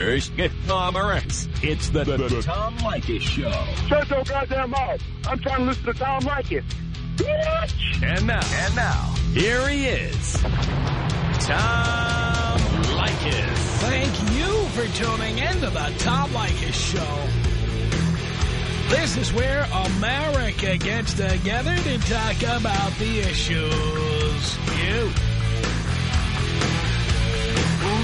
Here's Tom Morris. It's the, the, the Tom Leykis Show. Shut your goddamn mouth. I'm trying to listen to Tom Leykis. Bitch! And now, and now, here he is, Tom Leykis. Thank you for tuning in to the Tom Leykis Show. This is where America gets together to talk about the issues you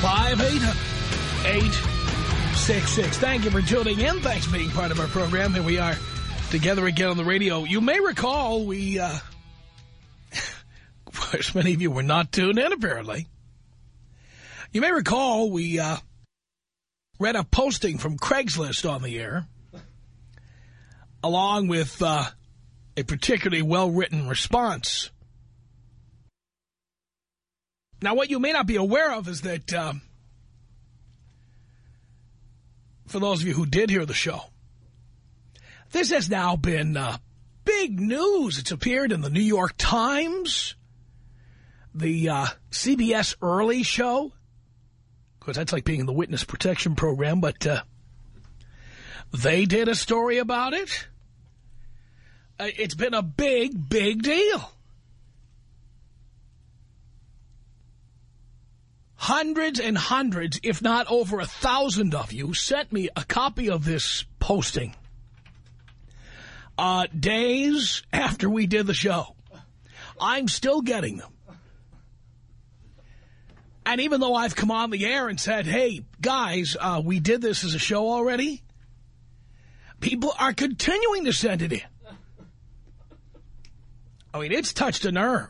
1-800-5800-866. Thank you for tuning in. Thanks for being part of our program. Here we are together again on the radio. You may recall we, uh, of course, many of you were not tuned in, apparently. You may recall we uh, read a posting from Craigslist on the air, along with uh, a particularly well-written response. Now, what you may not be aware of is that, um, for those of you who did hear the show, this has now been uh, big news. It's appeared in the New York Times, the uh, CBS Early Show. Of course, that's like being in the witness protection program, but uh, they did a story about it. Uh, it's been a big, big deal. Hundreds and hundreds, if not over a thousand of you, sent me a copy of this posting uh, days after we did the show. I'm still getting them. And even though I've come on the air and said, hey, guys, uh, we did this as a show already, people are continuing to send it in. I mean, it's touched a nerve.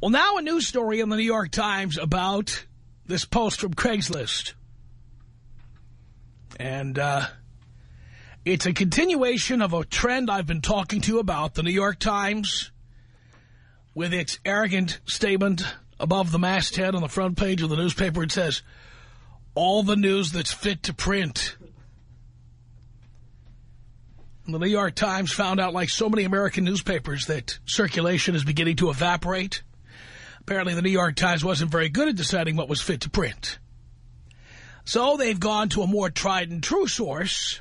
Well, now a news story in the New York Times about this post from Craigslist. And uh, it's a continuation of a trend I've been talking to you about. The New York Times, with its arrogant statement above the masthead on the front page of the newspaper, it says, all the news that's fit to print. And the New York Times found out, like so many American newspapers, that circulation is beginning to evaporate. Apparently the New York Times wasn't very good at deciding what was fit to print. So they've gone to a more tried and true source,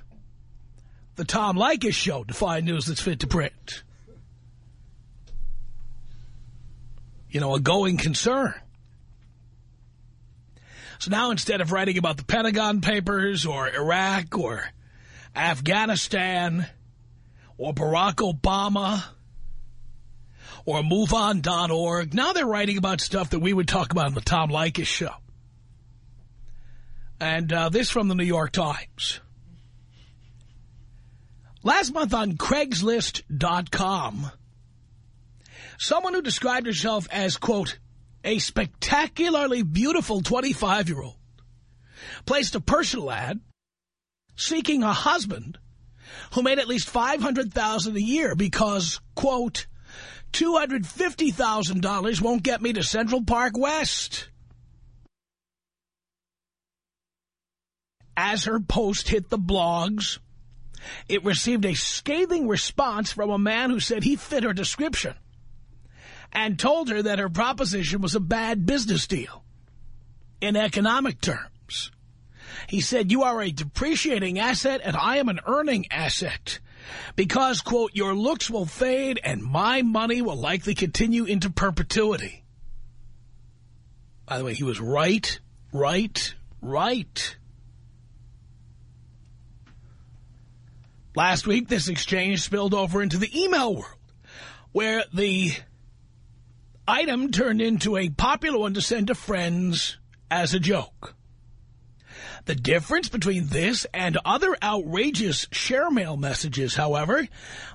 the Tom Leykis Show, to find news that's fit to print. You know, a going concern. So now instead of writing about the Pentagon Papers or Iraq or Afghanistan or Barack Obama or MoveOn.org. Now they're writing about stuff that we would talk about on the Tom Leykis show. And uh, this from the New York Times. Last month on Craigslist.com, someone who described herself as, quote, a spectacularly beautiful 25-year-old placed a personal ad seeking a husband who made at least 500,000 a year because, quote, $250,000 won't get me to Central Park West. As her post hit the blogs, it received a scathing response from a man who said he fit her description and told her that her proposition was a bad business deal in economic terms. He said, you are a depreciating asset and I am an earning asset because, quote, your looks will fade and my money will likely continue into perpetuity. By the way, he was right, right, right. Last week, this exchange spilled over into the email world, where the item turned into a popular one to send to friends as a joke. The difference between this and other outrageous share mail messages, however,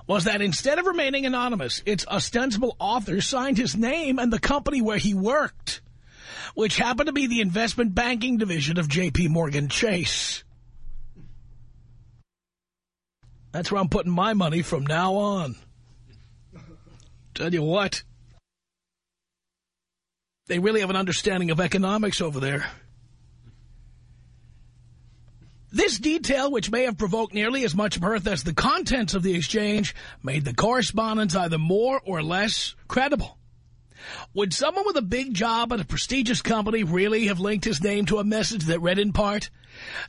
was that instead of remaining anonymous, its ostensible author signed his name and the company where he worked. which happened to be the investment banking division of J.P. Morgan Chase. That's where I'm putting my money from now on. Tell you what. They really have an understanding of economics over there. This detail, which may have provoked nearly as much mirth as the contents of the exchange, made the correspondence either more or less credible. Would someone with a big job at a prestigious company really have linked his name to a message that read in part,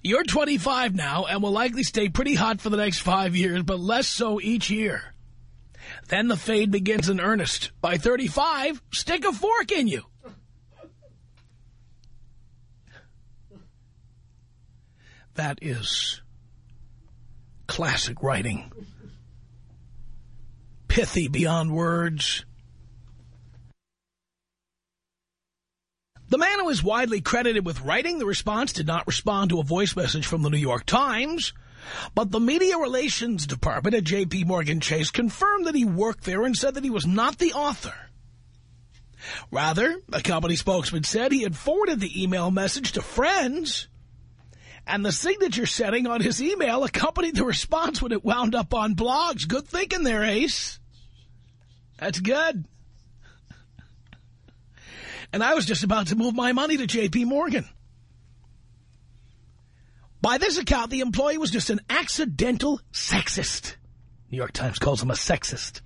You're 25 now and will likely stay pretty hot for the next five years, but less so each year. Then the fade begins in earnest. By 35, stick a fork in you. That is classic writing. Pithy beyond words. The man who is widely credited with writing the response did not respond to a voice message from the New York Times, but the Media Relations Department at J.P. Morgan Chase confirmed that he worked there and said that he was not the author. Rather, a company spokesman said he had forwarded the email message to friends and the signature setting on his email accompanied the response when it wound up on blogs. Good thinking there, Ace. That's good. And I was just about to move my money to J.P. Morgan. By this account, the employee was just an accidental sexist. New York Times calls him a sexist.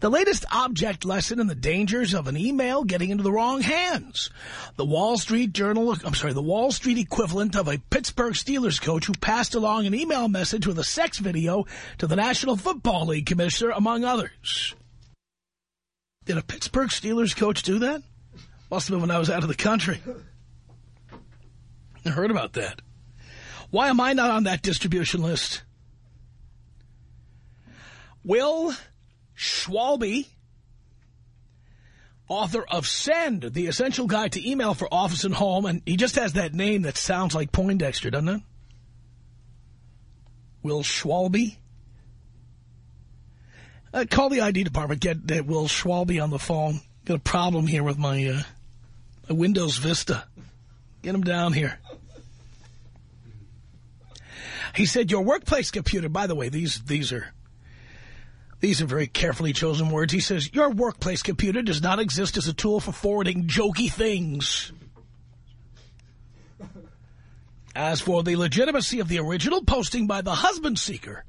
The latest object lesson in the dangers of an email getting into the wrong hands. The Wall Street Journal, I'm sorry, the Wall Street equivalent of a Pittsburgh Steelers coach who passed along an email message with a sex video to the National Football League commissioner, among others. Did a Pittsburgh Steelers coach do that? Must have been when I was out of the country. I heard about that. Why am I not on that distribution list? Will Schwalbe, author of Send, the essential guide to email for office and home, and he just has that name that sounds like Poindexter, doesn't it? Will Schwalbe? Uh, call the ID department, get uh, Will Schwalbe on the phone. Got a problem here with my, uh, my Windows Vista. Get him down here. He said, your workplace computer, by the way, these these are these are very carefully chosen words. He says, your workplace computer does not exist as a tool for forwarding jokey things. As for the legitimacy of the original posting by the husband seeker,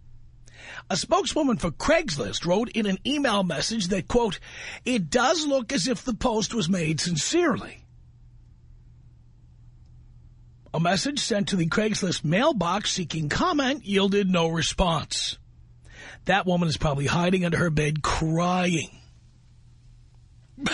a spokeswoman for Craigslist wrote in an email message that, quote, it does look as if the post was made sincerely. A message sent to the Craigslist mailbox seeking comment yielded no response. That woman is probably hiding under her bed crying.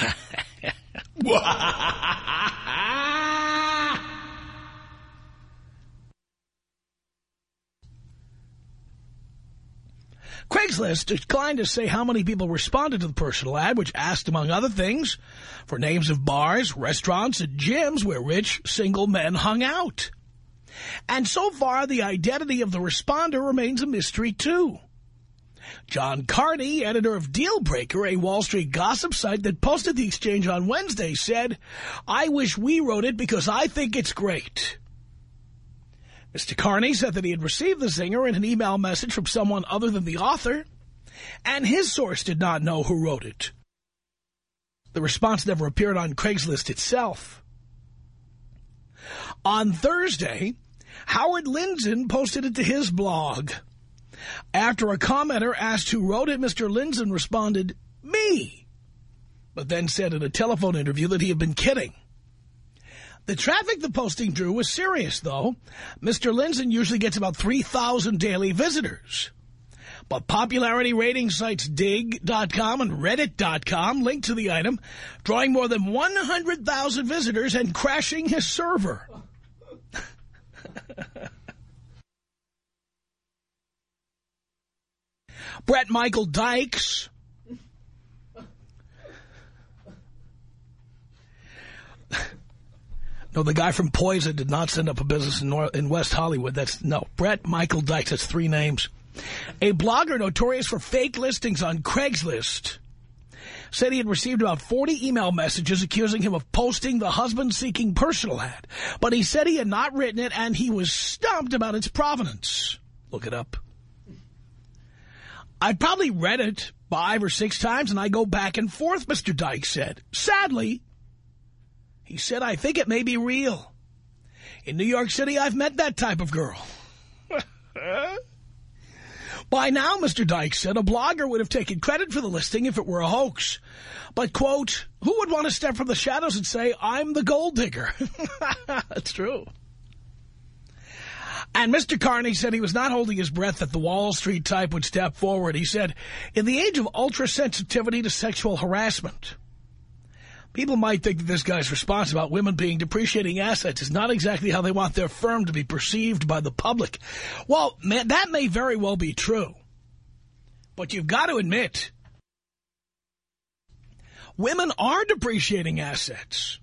Craigslist declined to say how many people responded to the personal ad, which asked, among other things, for names of bars, restaurants, and gyms where rich, single men hung out. And so far, the identity of the responder remains a mystery, too. John Carney, editor of Dealbreaker, a Wall Street gossip site that posted the exchange on Wednesday, said, I wish we wrote it because I think it's great. Mr. Carney said that he had received the zinger in an email message from someone other than the author, and his source did not know who wrote it. The response never appeared on Craigslist itself. On Thursday, Howard Lindzen posted it to his blog. After a commenter asked who wrote it, Mr. Lindzen responded, me, but then said in a telephone interview that he had been kidding. The traffic the posting drew was serious, though. Mr. Lindzen usually gets about 3,000 daily visitors. But popularity rating sites Digg.com and Reddit.com linked to the item, drawing more than 100,000 visitors and crashing his server. Brett Michael Dykes. No, the guy from Poison did not send up a business in, North, in West Hollywood. That's no Brett Michael Dykes. That's three names. A blogger notorious for fake listings on Craigslist said he had received about 40 email messages accusing him of posting the husband-seeking personal ad. But he said he had not written it and he was stumped about its provenance. Look it up. I probably read it five or six times and I go back and forth, Mr. Dykes said. Sadly, he said, I think it may be real. In New York City, I've met that type of girl. By now, Mr. Dykes said, a blogger would have taken credit for the listing if it were a hoax. But, quote, who would want to step from the shadows and say, I'm the gold digger? That's true. And Mr. Carney said he was not holding his breath that the Wall Street type would step forward. He said, in the age of ultra-sensitivity to sexual harassment, people might think that this guy's response about women being depreciating assets is not exactly how they want their firm to be perceived by the public. Well, man, that may very well be true. But you've got to admit, women are depreciating assets.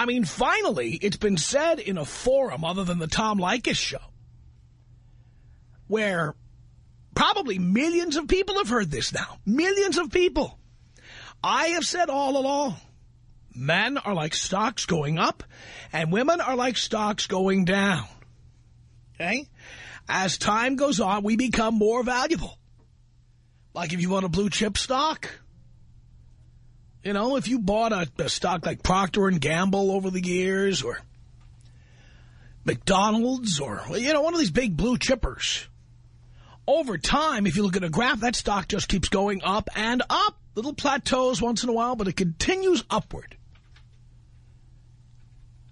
I mean, finally, it's been said in a forum other than the Tom Leykis show, where probably millions of people have heard this now. Millions of people. I have said all along, men are like stocks going up, and women are like stocks going down. Okay? As time goes on, we become more valuable. Like if you want a blue chip stock, you know, if you bought a, a stock like Procter & Gamble over the years or McDonald's or, you know, one of these big blue chippers, over time, if you look at a graph, that stock just keeps going up and up. Little plateaus once in a while, but it continues upward.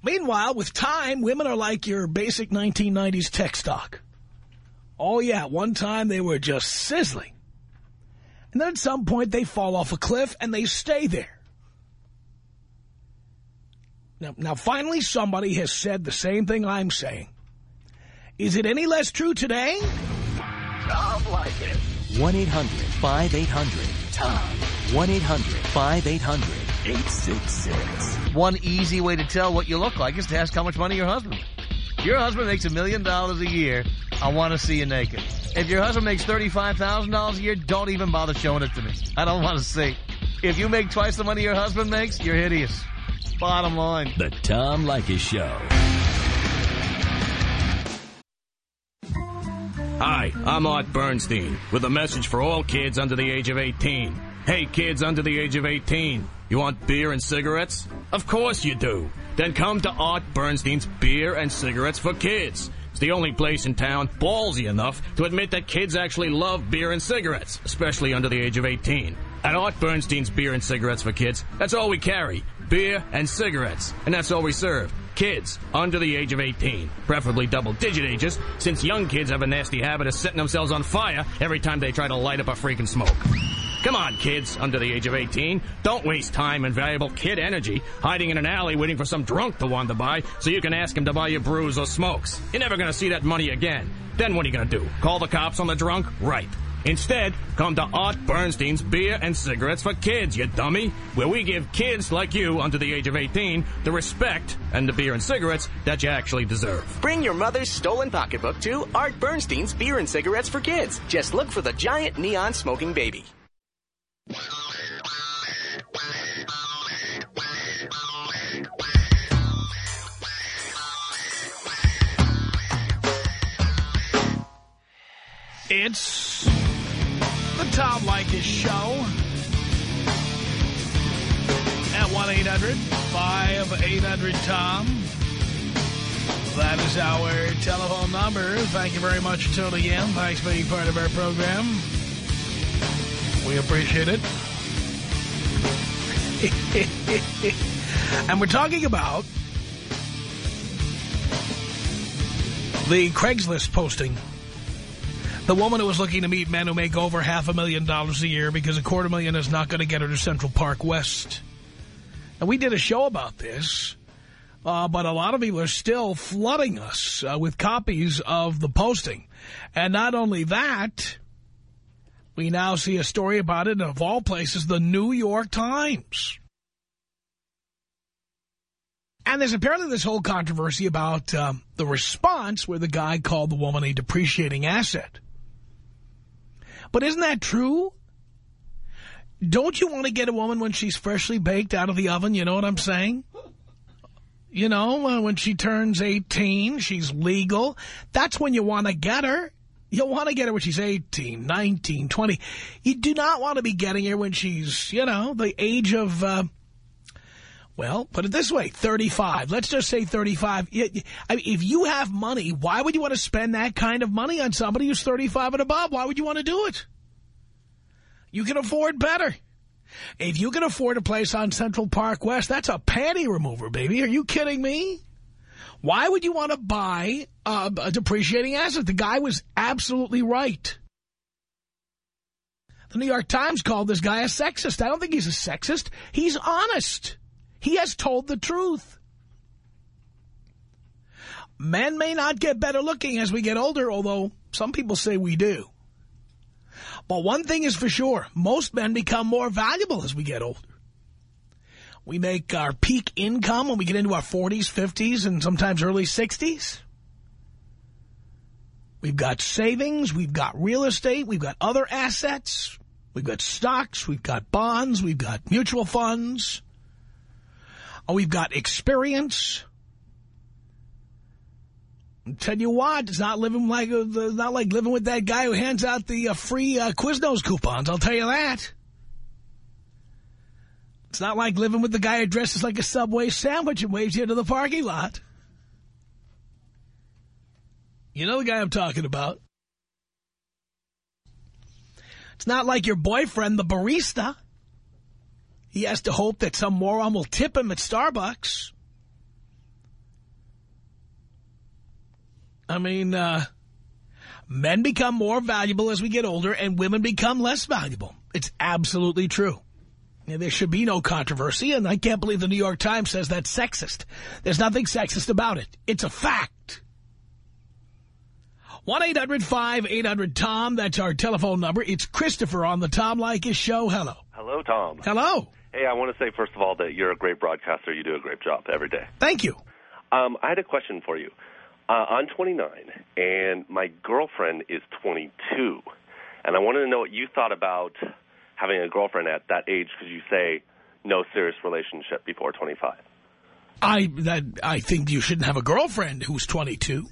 Meanwhile, with time, women are like your basic 1990s tech stock. Oh, yeah, one time they were just sizzling. And then at some point they fall off a cliff and they stay there. Now, now finally somebody has said the same thing I'm saying. Is it any less true today? Tom Leykis. 1-800-5800-TOM. 1-800-5800-866. One easy way to tell what you look like is to ask how much money your husband makes. Your husband makes a million dollars a year. I want to see you naked. If your husband makes $35,000 a year, don't even bother showing it to me. I don't want to see. If you make twice the money your husband makes, you're hideous. Bottom line. The Tom Leykis Show. Hi, I'm Art Bernstein with a message for all kids under the age of 18. Hey, kids under the age of 18, you want beer and cigarettes? Of course you do. Then come to Art Bernstein's Beer and Cigarettes for Kids. It's the only place in town ballsy enough to admit that kids actually love beer and cigarettes, especially under the age of 18. At Art Bernstein's Beer and Cigarettes for Kids, that's all we carry. Beer and cigarettes. And that's all we serve. Kids under the age of 18, preferably double-digit ages, since young kids have a nasty habit of setting themselves on fire every time they try to light up a freaking smoke. Come on, kids under the age of 18. Don't waste time and valuable kid energy hiding in an alley waiting for some drunk to wander by so you can ask him to buy you brews or smokes. You're never going to see that money again. Then what are you going to do? Call the cops on the drunk? Right. Instead, come to Art Bernstein's Beer and Cigarettes for Kids, you dummy, where we give kids like you under the age of 18 the respect and the beer and cigarettes that you actually deserve. Bring your mother's stolen pocketbook to Art Bernstein's Beer and Cigarettes for Kids. Just look for the giant neon smoking baby. It's the Tom Leykis Show at 1-800-5800-TOM. That is our telephone number. Thank you very much for tuning in. Thanks for being part of our program. We appreciate it. and we're talking about the Craigslist posting the woman who was looking to meet men who make over half a million dollars a year because a quarter million is not going to get her to Central Park West. And we did a show about this, uh, but a lot of people are still flooding us uh, with copies of the posting. And not only that, we now see a story about it, of all places, the New York Times. And there's apparently this whole controversy about um, the response where the guy called the woman a depreciating asset. But isn't that true? don't you want to get a woman when she's freshly baked out of the oven? You know what I'm saying? You know, uh, when she turns 18, she's legal. That's when you want to get her. You want to get her when she's 18, 19, 20. You do not want to be getting her when she's, you know, the age of, uh, well, put it this way, 35. Let's just say 35. I mean, if you have money, why would you want to spend that kind of money on somebody who's 35 and above? Why would you want to do it? You can afford better. If you can afford a place on Central Park West, that's a panty remover, baby. Are you kidding me? Why would you want to buy uh, a depreciating asset? The guy was absolutely right. The New York Times called this guy a sexist. I don't think he's a sexist. He's honest. He has told the truth. Men may not get better looking as we get older, although some people say we do. But one thing is for sure, most men become more valuable as we get older. We make our peak income when we get into our 40s, 50s, and sometimes early 60s. We've got savings, we've got real estate, we've got other assets, we've got stocks, we've got bonds, we've got mutual funds, oh, we've got experience. Tell you what, it's not living like uh, not like living with that guy who hands out the uh, free uh, Quiznos coupons. I'll tell you that. It's not like living with the guy who dresses like a Subway sandwich and waves you into the parking lot. You know the guy I'm talking about. It's not like your boyfriend, the barista. He has to hope that some moron will tip him at Starbucks. I mean, uh, men become more valuable as we get older and women become less valuable. It's absolutely true. There should be no controversy, and I can't believe the New York Times says that's sexist. There's nothing sexist about it. It's a fact. 1-800-5800-TOM. That's our telephone number. It's Christopher on the Tom Leykis show. Hello. Hello, Tom. Hello. Hey, I want to say, first of all, that you're a great broadcaster. You do a great job every day. Thank you. Um, I had a question for you. Uh, I'm 29, and my girlfriend is 22. And I wanted to know what you thought about having a girlfriend at that age because you say no serious relationship before 25. I that I think you shouldn't have a girlfriend who's 22.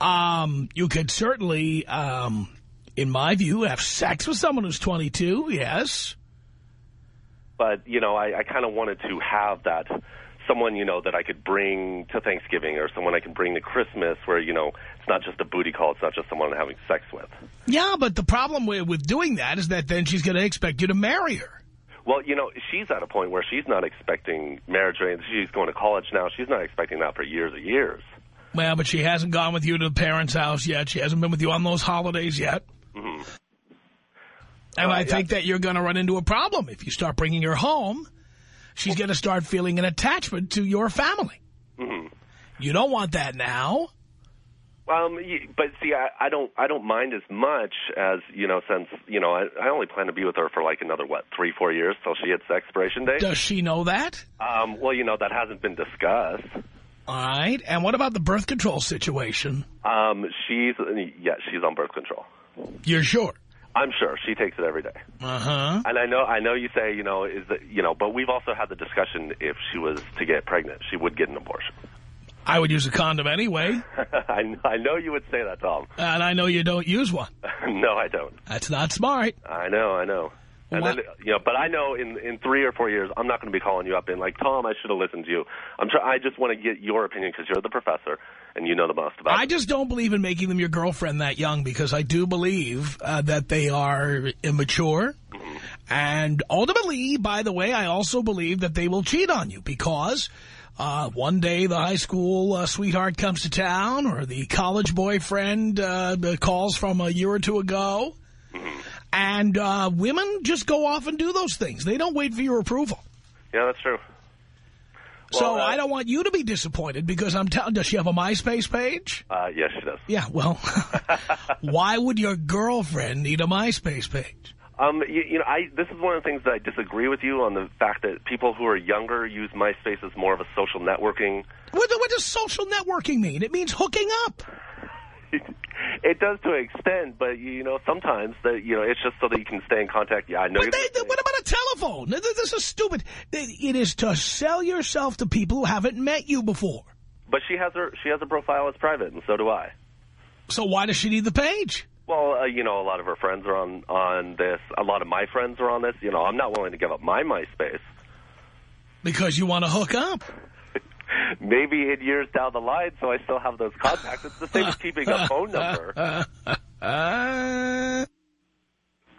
Um, you could certainly, um, in my view, have sex with someone who's 22, yes. But, you know, I, I kind of wanted to have that someone, you know, that I could bring to Thanksgiving or someone I can bring to Christmas where, you know, it's not just a booty call. It's not just someone I'm having sex with. Yeah, but the problem with, with doing that is that then she's going to expect you to marry her. Well, you know, she's at a point where she's not expecting marriage. She's going to college now. She's not expecting that for years and years. Well, but she hasn't gone with you to the parents' house yet. She hasn't been with you on those holidays yet. Mm -hmm. And Uh, I yeah. think that you're going to run into a problem. If you start bringing her home, she's going to start feeling an attachment to your family. Mhm. You don't want that now. Um, but see, I, I don't, I don't mind as much as you know, since you know, I, I only plan to be with her for like another what, three, four years till she hits expiration date. Does she know that? Um, well, you know, that hasn't been discussed. All right. And what about the birth control situation? Um, she's, yeah, she's on birth control. You're sure? I'm sure she takes it every day. Uh-huh. And I know, I know you say, you know, is that, you know, but we've also had the discussion if she was to get pregnant, she would get an abortion. I would use a condom anyway, I, I know you would say that, Tom. and I know you don't use one. no, I don't. That's not smart. I know, I know. And then, you know, but I know in in three or four years, I'm not going to be calling you up and like, Tom, I should have listened to you. I'm try- I just want to get your opinion because you're the professor and you know the most about I it. just don't believe in making them your girlfriend that young because I do believe uh, that they are immature. And ultimately, by the way, I also believe that they will cheat on you because uh, one day the high school uh, sweetheart comes to town or the college boyfriend uh, calls from a year or two ago. And uh, women just go off and do those things. They don't wait for your approval. Yeah, that's true. so Well, uh, I don't want you to be disappointed because I'm telling. Does she have a MySpace page? Uh, yes, she does. Yeah. Well, why would your girlfriend need a MySpace page? Um, you, you know, I this is one of the things that I disagree with you on the fact that people who are younger use MySpace as more of a social networking. What, what does social networking mean? It means hooking up. it does to an extent, but you know sometimes that you know it's just so that you can stay in contact. Yeah, I know. But you're they, what about a telephone? This this is stupid. It is to sell yourself to people who haven't met you before. But she has her she has a profile as private, and so do I. So why does she need the page? Well, uh, you know, a lot of her friends are on on this. A lot of my friends are on this. You know, I'm not willing to give up my MySpace. Because you want to hook up. Maybe in years down the line, so I still have those contacts. It's the same as keeping a phone number. Uh,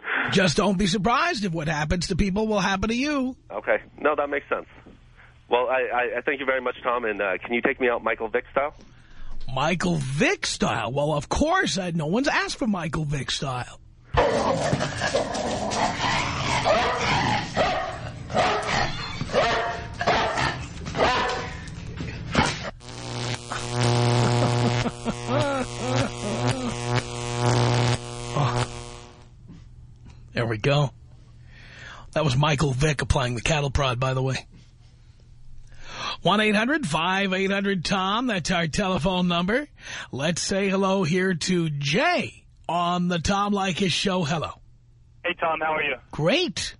just don't be surprised if what happens to people will happen to you. Okay. No, that makes sense. Well, I, I, I thank you very much, Tom. And uh, can you take me out Michael Vick style? Michael Vick style? Well, of course. I, no one's asked for Michael Vick style. Oh. There we go. That was Michael Vick applying the cattle prod, by the way. 1-800-5800-TOM. That's our telephone number. Let's say hello here to Jay on the Tom Leykis show. Hello. Hey, Tom, how are you? Great.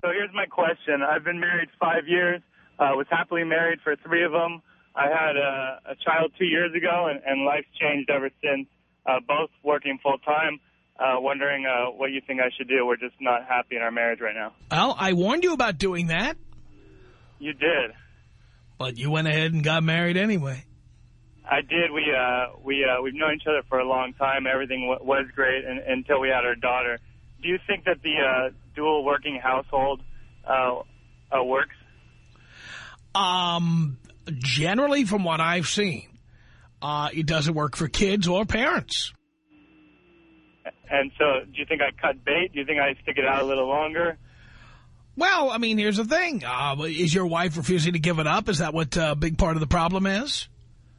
So here's my question. I've been married five years, uh, was happily married for three of them. I had a, a child two years ago, and, and life's changed ever since, uh, both working full-time. Uh, wondering uh, what you think I should do. We're just not happy in our marriage right now. Well, I warned you about doing that. You did. But you went ahead and got married anyway. I did. We uh, we uh, we've known each other for a long time. Everything w was great and, until we had our daughter. Do you think that the uh, dual working household uh, uh, works? Um, generally, from what I've seen, uh, it doesn't work for kids or parents. And so, do you think I cut bait? Do you think I stick it out a little longer? Well, I mean, here's the thing. Uh, is your wife refusing to give it up? Is that what a uh, big part of the problem is?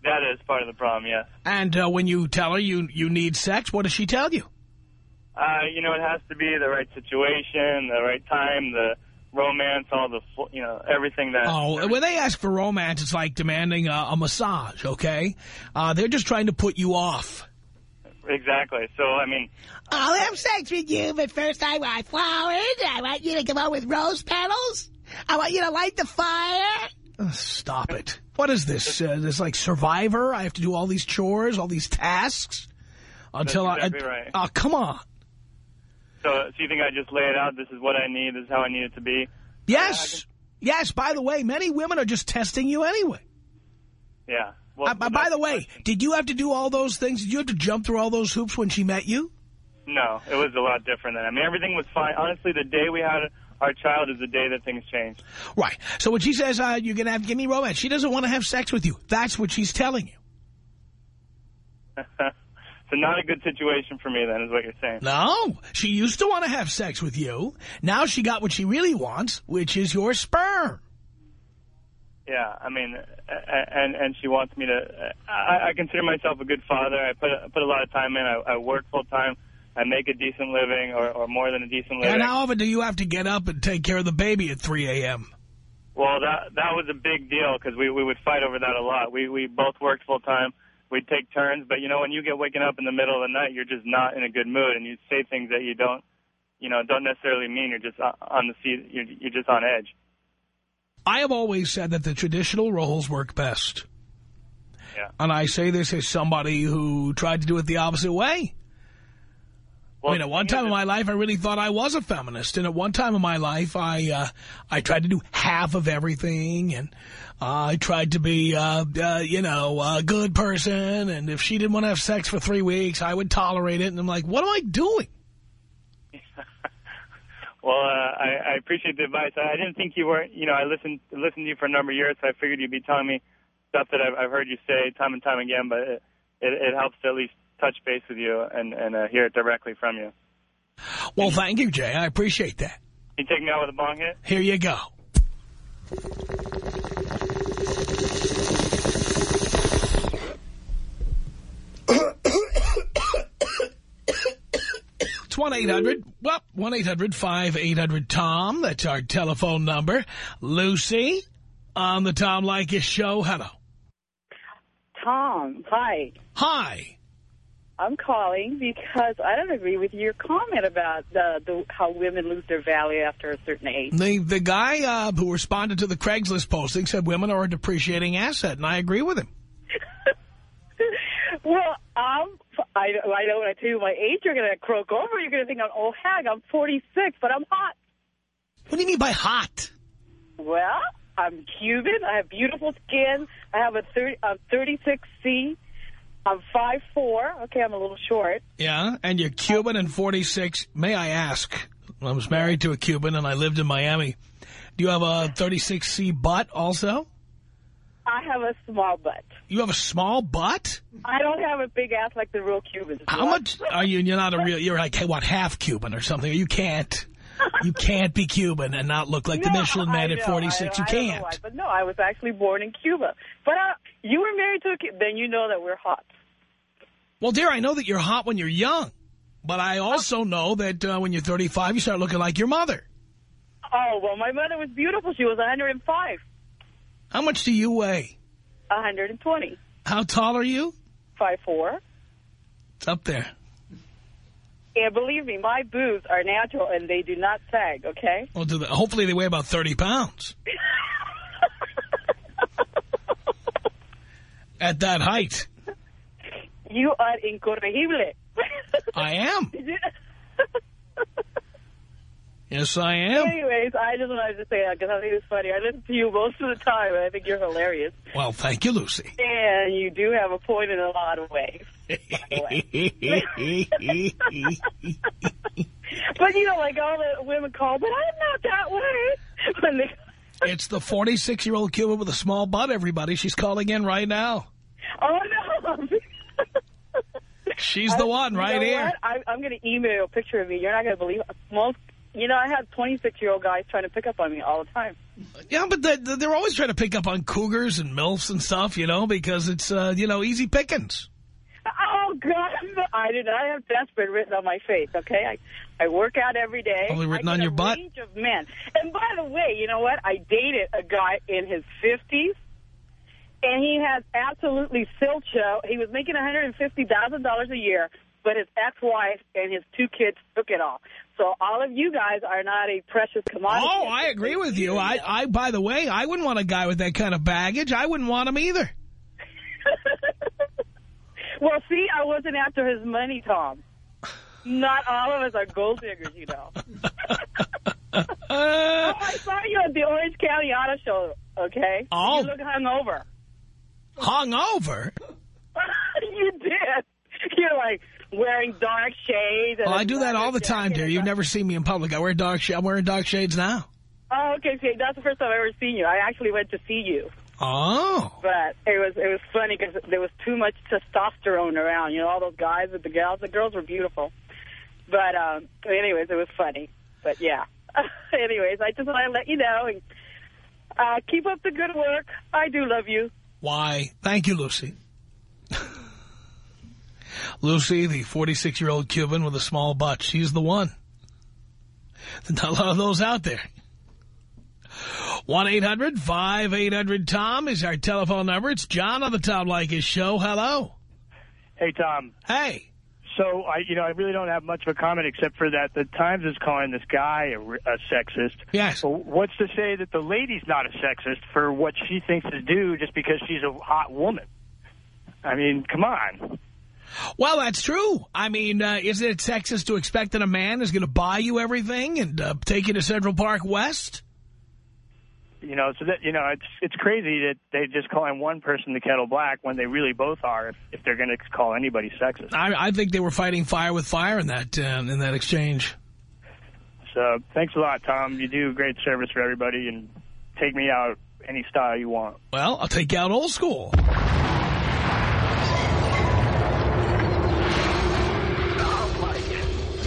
That is part of the problem, yes. And uh, when you tell her you, you need sex, what does she tell you? Uh, you know, it has to be the right situation, the right time, the romance, all the, you know, everything that... Oh, when they ask for romance, it's like demanding a, a massage, okay? Uh, they're just trying to put you off. Exactly. So, I mean... I'll have sex with you, but first I want flowers. I want you to come out with rose petals. I want you to light the fire. Oh, stop it. What is this? Uh, this like Survivor? I have to do all these chores, all these tasks? Until That's exactly I... right. Oh, come on. So, so you think I just lay it out? This is what I need. This is how I need it to be? Yes. Yes, by the way, many women are just testing you anyway. Yeah. Well, uh, by the way, did you have to do all those things? Did you have to jump through all those hoops when she met you? No, it was a lot different than I mean, everything was fine. Honestly, the day we had our child is the day that things changed. Right. So when she says, uh, you're going to have to give me romance, she doesn't want to have sex with you. That's what she's telling you. so not a good situation for me, then, is what you're saying. No. She used to want to have sex with you. Now she got what she really wants, which is your sperm. Yeah, I mean, and and she wants me to. I, I consider myself a good father. I put I put a lot of time in. I, I work full time. I make a decent living, or, or more than a decent living. And how often do you have to get up and take care of the baby at 3 a.m.? Well, that that was a big deal because we we would fight over that a lot. We we both worked full time. We'd take turns, but you know, when you get waking up in the middle of the night, you're just not in a good mood, and you say things that you don't, you know, don't necessarily mean. You're just on the seat. You're you're just on edge. I have always said that the traditional roles work best. Yeah. And I say this as somebody who tried to do it the opposite way. Well, I mean, at one time in my life, I really thought I was a feminist. And at one time in my life, I uh, I tried to do half of everything. And uh, I tried to be, uh, uh, you know, a good person. And if she didn't want to have sex for three weeks, I would tolerate it. And I'm like, what am I doing? Well, uh, I, I appreciate the advice. I didn't think you were, you know, I listened listened to you for a number of years, so I figured you'd be telling me stuff that I've, I've heard you say time and time again, but it, it, it helps to at least touch base with you and, and uh, hear it directly from you. Well, thank you, Jay. I appreciate that. You take me out with a bong hit? Here you go. It's 1-800, well, 1-800-5800-TOM. That's our telephone number. Lucy on the Tom Leykis show. Hello. Tom, hi. Hi. I'm calling because I don't agree with your comment about the, the how women lose their value after a certain age. The the guy uh, who responded to the Craigslist posting said women are a depreciating asset, and I agree with him. well, um, I, I know when I tell you my age, you're going to croak over. You're going to think I'm old hag. I'm 46, but I'm hot. What do you mean by hot? Well, I'm Cuban. I have beautiful skin. I have a, 30, a 36C. I'm 5'4". Okay, I'm a little short. Yeah, and you're Cuban and 46. May I ask, I was married to a Cuban and I lived in Miami. Do you have a 36C butt also? I have a small butt. You have a small butt? I don't have a big ass like the real Cubans. How much are you? You're not a real, you're like, hey, what, half Cuban or something? You can't. You can't be Cuban and not look like no, the Michelin man at 46. I, you can't. Why, but no, I was actually born in Cuba. But uh, you were married to a Cuban. Then you know that we're hot. Well, dear, I know that you're hot when you're young. But I also know that uh, when you're 35, you start looking like your mother. Oh, well, my mother was beautiful. She was 105. How much do you weigh? 120. How tall are you? 5'4". It's up there. And believe me, my boobs are natural and they do not sag, okay? Well, do the, hopefully they weigh about 30 pounds. At that height. You are incorrigible. I am. Yes, I am. Anyways, I just wanted to say that because I think it's funny. I listen to you most of the time, and I think you're hilarious. Well, thank you, Lucy. And you do have a point in a lot of ways. but, you know, like all the women call, but I'm not that way. When they, it's the 46-year-old Cuban with a small butt, everybody. She's calling in right now. oh, no. She's the one You right here. I, I'm going to email you a picture of me. You're not going to believe it. Most, you know, I had 26-year-old guys trying to pick up on me all the time. Yeah, but the, they're always trying to pick up on cougars and MILFs and stuff, you know, because it's, uh, you know, easy pickings. Oh, God. I did not have desperate written on my face, okay? I, I work out every day. Only written I on your butt? range of men. And by the way, you know what? I dated a guy in his 50s, and he has absolutely silk show. He was making $150,000 a year, but his ex-wife and his two kids took it all. So all of you guys are not a precious commodity. Oh, I agree with you. I, I, by the way, I wouldn't want a guy with that kind of baggage. I wouldn't want him either. Well, see, I wasn't after his money, Tom. Not all of us are gold diggers, you know. oh, I saw you at the Orange County Auto Show, okay? Oh. You look hungover. Hung over? you did. You're like wearing dark shades. And Oh, I do that all the time, dear. You've never seen me in public. I wear dark sh I'm wearing dark shades now. Oh, okay. See, that's the first time I've ever seen you. I actually went to see you. Oh. But it was it was funny because there was too much testosterone around. You know, all those guys with the girls. The girls were beautiful. But um, anyways, it was funny. But yeah. anyways, I just want to let you know and uh, keep up the good work. I do love you. Why? Thank you, Lucy. Lucy, the 46-year-old Cuban with a small butt. She's the one. There's not a lot of those out there. 1-800-5800-TOM is our telephone number. It's John on the Tom Leykis show. Hello. Hey, Tom. Hey. So, I, you know, I really don't have much of a comment except for that the Times is calling this guy a, a sexist. Yes. Well, what's to say that the lady's not a sexist for what she thinks is due just because she's a hot woman? I mean, come on. Well, that's true. I mean, uh, isn't it sexist to expect that a man is going to buy you everything and uh, take you to Central Park West? you know, so that you know, it's it's crazy that they just calling one person the kettle black when they really both are. If, if they're going to call anybody sexist, I, I think they were fighting fire with fire in that uh, in that exchange. So thanks a lot, Tom. You do great service for everybody, and take me out any style you want. Well, I'll take you out old school.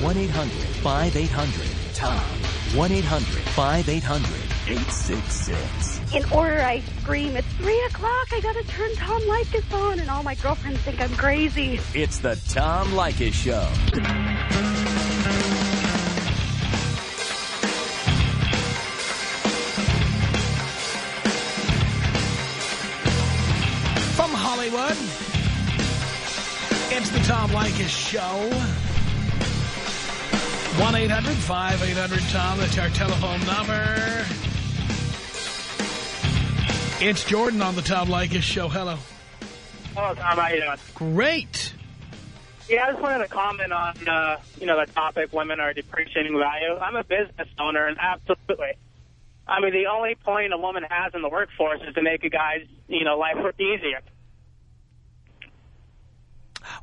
One eight hundred five eight hundred. Tom. 1-800-5800. 866. In order, I scream, it's 3 o'clock. I got to turn Tom Leykis on. And all my girlfriends think I'm crazy. It's the Tom Leykis Show. From Hollywood, it's the Tom Leykis Show. 1-800-5800-TOM. That's our telephone number. It's Jordan on the Tom Leykis Show. Hello. Hello, Tom. How you doing? Great. Yeah, I just wanted to comment on, uh, you know, the topic, women are depreciating value. I'm a business owner, and absolutely. I mean, the only point a woman has in the workforce is to make a guy's, you know, life work easier.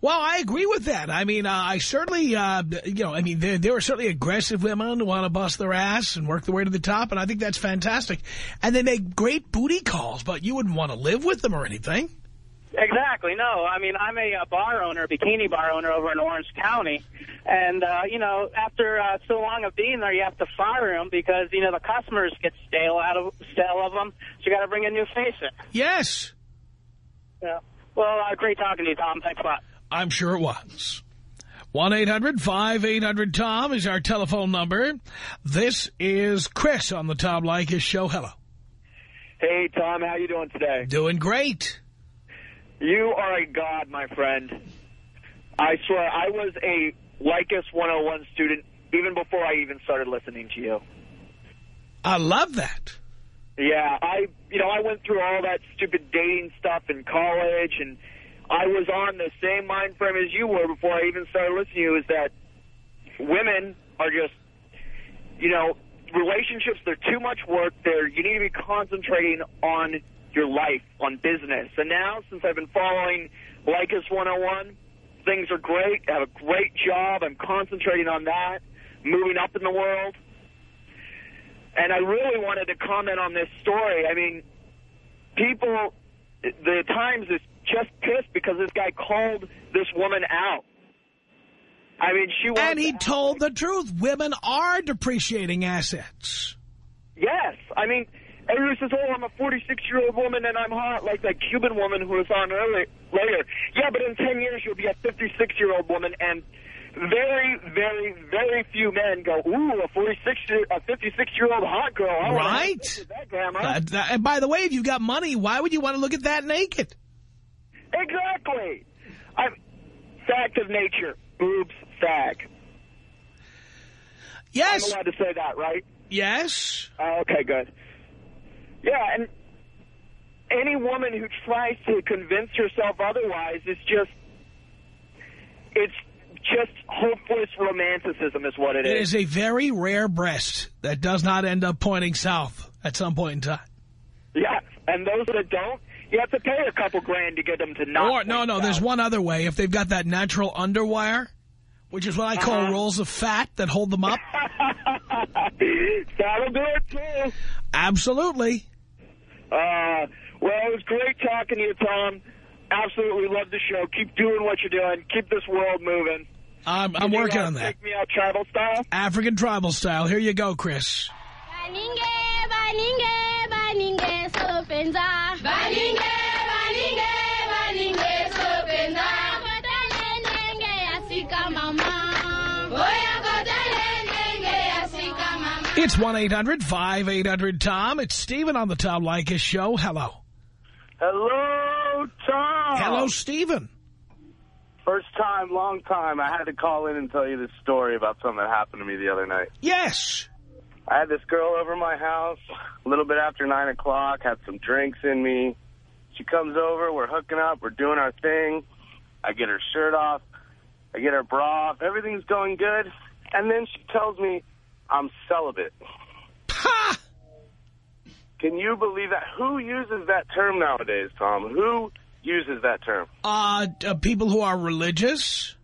Well, I agree with that. I mean, uh, I certainly, uh, you know, I mean, there, there are certainly aggressive women who want to bust their ass and work their way to the top, and I think that's fantastic. And they make great booty calls, but you wouldn't want to live with them or anything. Exactly. No, I mean, I'm a, a bar owner, a bikini bar owner over in Orange County. And, uh, you know, after uh, so long of being there, you have to fire them because, you know, the customers get stale out of stale of them. So you got to bring a new face in. Yes. Yeah. Well, uh, great talking to you, Tom. Thanks a lot. I'm sure it was. 1-800-5800-TOM is our telephone number. This is Chris on the Tom Leykis Show. Hello. Hey, Tom. How you doing today? Doing great. You are a god, my friend. I swear, I was a Leykis 101 student even before I even started listening to you. I love that. Yeah, I, you know, I went through all that stupid dating stuff in college, and I was on the same mind frame as you were before I even started listening to you, is that women are just, you know, relationships, they're too much work. They're, you need to be concentrating on your life, on business. And now, since I've been following Leykis 101, things are great. I have a great job. I'm concentrating on that, moving up in the world. And I really wanted to comment on this story. I mean, people, the Times is just pissed because this guy called this woman out. I mean, she was... And he told the truth. Women are depreciating assets. Yes. I mean, everyone says, oh, I'm a 46-year-old woman and I'm hot, like that Cuban woman who was on earlier. Later. Yeah, but in 10 years you'll be a 56-year-old woman and very, very, very few men go, ooh, a 46, a 56-year-old hot girl. I Right. That grandma. Uh, and by the way, if you've got money, why would you want to look at that naked? Exactly. I'm, fact of nature. Boobs, fag. Yes. I'm allowed to say that, right? Yes. Uh, okay, good. Yeah, and any woman who tries to convince herself otherwise is just, it's just hopeless romanticism is what it It is. is a very rare breast that does not end up pointing south at some point in time. Yeah, and those that don't, you have to pay a couple grand to get them to not. Or, no, no, there's one other way. If they've got that natural underwire, which is what I call Uh-huh. rolls of fat that hold them up. That'll do it, too. Absolutely. Uh, well, it was great talking to you, Tom. Absolutely love the show. Keep doing what you're doing. Keep this world moving. I'm, I'm working uh, on that. Take me out tribal style. African tribal style. Here you go, Chris. It's 1-800-5800-TOM. It's Stephen on the Tom Leykis Show. Hello. Hello, Tom. Hello, Stephen. First time, long time. I had to call in and tell you this story about something that happened to me the other night. Yes. I had this girl over my house a little bit after 9 o'clock, had some drinks in me. She comes over, we're hooking up, we're doing our thing. I get her shirt off, I get her bra off, everything's going good. And then she tells me I'm celibate. Ha! Can you believe that? Who uses that term nowadays, Tom? Who uses that term? Uh, uh, people who are religious.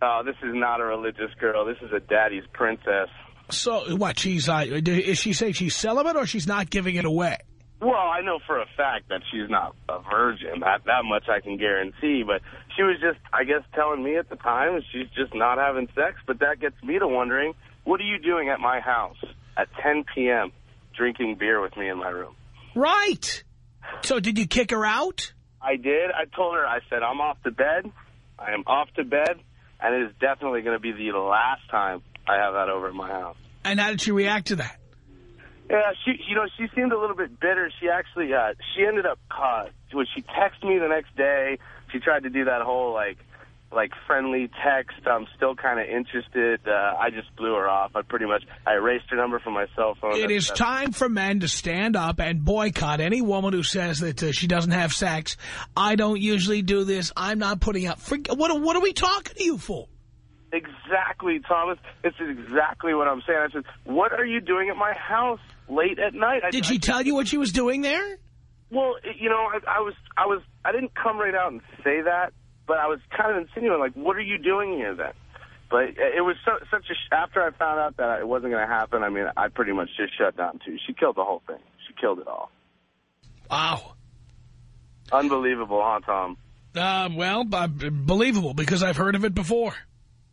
Oh, this is not a religious girl. This is a daddy's princess. So, what, she's, uh, is she saying she's celibate or she's not giving it away? Well, I know for a fact that she's not a virgin. That that much I can guarantee. But she was just, I guess, telling me at the time she's just not having sex. But that gets me to wondering, what are you doing at my house at 10 p.m. drinking beer with me in my room? Right. So did you kick her out? I did. I told her, I said, I'm off to bed. I am off to bed. And it is definitely going to be the last time I have that over at my house. And how did she react to that? Yeah, she, you know, she seemed a little bit bitter. She actually, uh, she ended up, uh, when she texted me the next day, she tried to do that whole, like, like friendly text. I'm still kind of interested. Uh, I just blew her off. I pretty much I erased her number from my cell phone. It That's- is that's- time for men to stand up and boycott any woman who says that uh, she doesn't have sex. I don't usually do this. I'm not putting up. For, what, what are we talking to you for? Exactly, Thomas. This is exactly what I'm saying. I said, "What are you doing at my house late at night?" I, Did I, she tell you what she was doing there? Well, you know, I, I was, I was, I didn't come right out and say that, but I was kind of insinuating, like, "What are you doing here then?" But it was so, such a. Sh after I found out that it wasn't going to happen, I mean, I pretty much just shut down too. She killed the whole thing. She killed it all. Wow. Unbelievable, huh, Tom? Uh, well, uh, believable because I've heard of it before.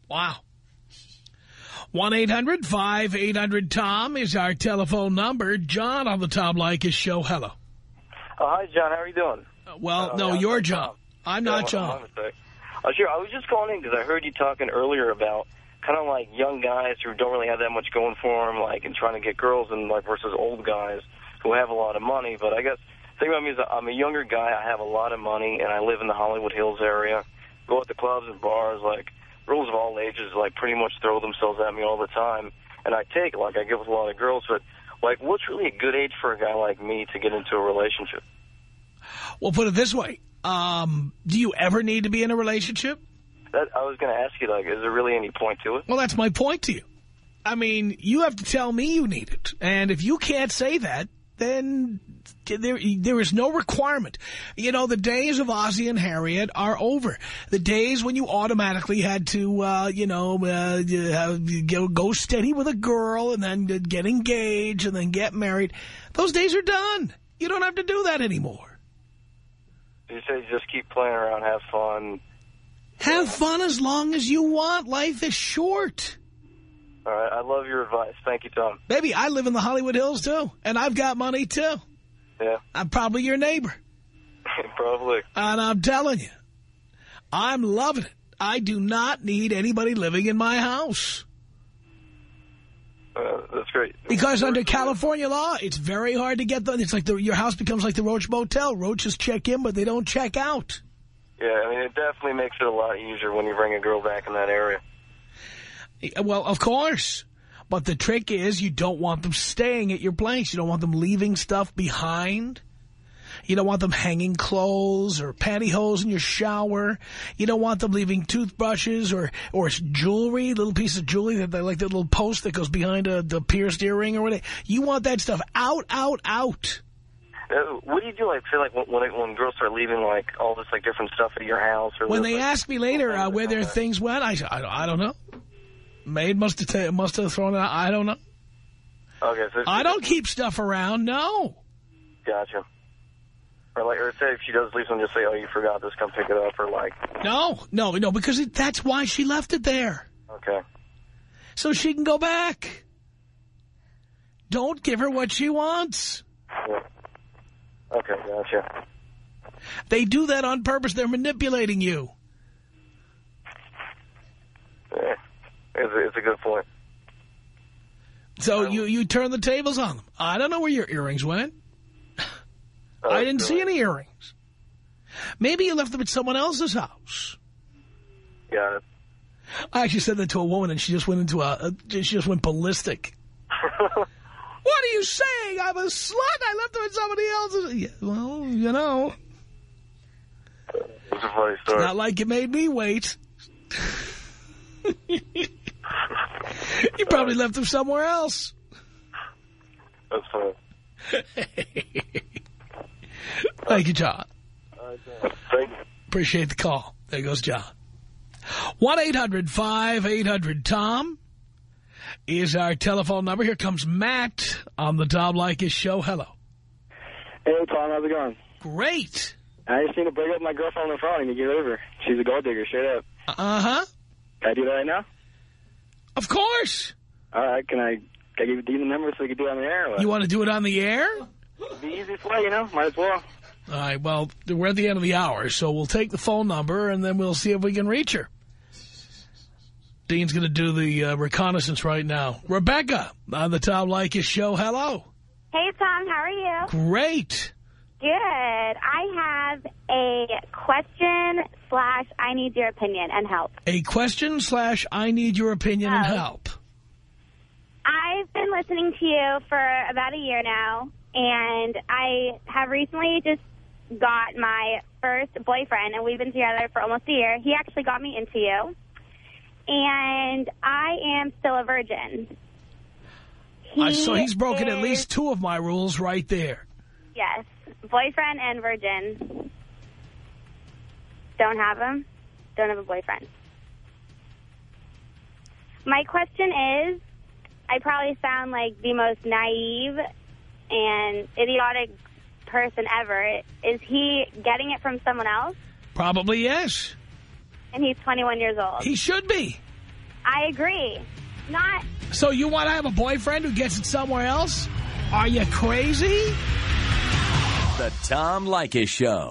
Wow. 1-800-5800-TOM is our telephone number. John on the Tom Leykis show. Hello. Oh, hi, John. How are you doing? Well, Oh, no, yeah, you're I'm John. I'm not John. Oh, sure. I was just calling in because I heard you talking earlier about kind of like young guys who don't really have that much going for them, like, and trying to get girls, and like versus old guys who have a lot of money. But I guess the thing about me is I'm a younger guy. I have a lot of money, and I live in the Hollywood Hills area. Go out to clubs and bars, like girls of all ages, like pretty much throw themselves at me all the time, and I take it. Like I get with a lot of girls, but like, what's really a good age for a guy like me to get into a relationship? Well, put it this way. Um, do you ever need to be in a relationship? That I was going to ask you, like, is there really any point to it? Well, that's my point to you. I mean, you have to tell me you need it. And if you can't say that, then there there is no requirement. You know, the days of Ozzie and Harriet are over. The days when you automatically had to, uh, you know, uh, uh, go, go steady with a girl and then get engaged and then get married, those days are done. You don't have to do that anymore. You say just keep playing around, have fun. Have fun as long as you want. Life is short. All right, I love your advice. Thank you, Tom. Baby, I live in the Hollywood Hills, too. And I've got money, too. Yeah, I'm probably your neighbor. probably. And I'm telling you, I'm loving it. I do not need anybody living in my house. Uh, that's great. Because under California law, it's very hard to get the, it's like the, your house becomes like the Roach Motel. Roaches check in, but they don't check out. Yeah, I mean, it definitely makes it a lot easier when you bring a girl back in that area. Well, of course. But the trick is you don't want them staying at your place. You don't want them leaving stuff behind. You don't want them hanging clothes or pantyhose in your shower. You don't want them leaving toothbrushes or, or jewelry, little piece of jewelry, that they like that little post that goes behind a, the pierced earring or whatever. You want that stuff out, out, out. Uh, what do you do? Like, feel like when when, when girls start leaving like all this like different stuff at your house, or When they like, ask me later uh, where their things went, I, I, I don't know. Maid must have, must have thrown it out. I don't know. Okay, so I don't keep stuff around, no. Gotcha. Or like, or say if she does leave something, just say, "Oh, you forgot this. Come pick it up." Or like, No, no, no, because it, that's why she left it there. okay, So she can go back. Don't give her what she wants. yeah. okay, gotcha. They do that on purpose. They're manipulating you. Yeah, it's a, it's a good point. So you, you turn the tables on them. I don't know where your earrings went. Oh, I didn't see any earrings. Maybe you left them at someone else's house. Got it. I actually said that to a woman, and she just went into a, she just went ballistic. what are you saying? I'm a slut. I left them at somebody else's. Yeah, well, you know, It's a funny it's story. not like you made me wait. you probably left them somewhere else. That's funny. Thank you, John. Thank you. Appreciate the call. There goes John. 1-800-5800-TOM is our telephone number. Here comes Matt on the Tom Leykis show. Hello. Hey, Tom, how's it going? Great. I just need to break up my girlfriend on the phone and get over. She's a gold digger, straight up. Uh-huh. Can I do that right now? Of course. All right, can I, can I give you the number so we can do it on the air? You want to do it on the air? The easiest way, you know, might as well. All right, well, we're at the end of the hour, so we'll take the phone number, and then we'll see if we can reach her. Dean's going to do the uh, reconnaissance right now. Rebecca on the Tom Leykis show. Hello. Hey, Tom, how are you? Great. Good. I have a question slash I need your opinion and help. A question slash I need your opinion and Oh. help. I've been listening to you for about a year now, and I have recently just got my first boyfriend, and we've been together for almost a year. He actually got me into you, and I am still a virgin. I so he's broken at least two of my rules right there. Yes, boyfriend and virgin. Don't have him. Don't have a boyfriend. My question is, I probably sound like the most naive and idiotic person ever. Is he getting it from someone else? Probably yes. And he's 21 years old. He should be. I agree. Not So you want to have a boyfriend who gets it somewhere else? Are you crazy? The Tom Leykis Show.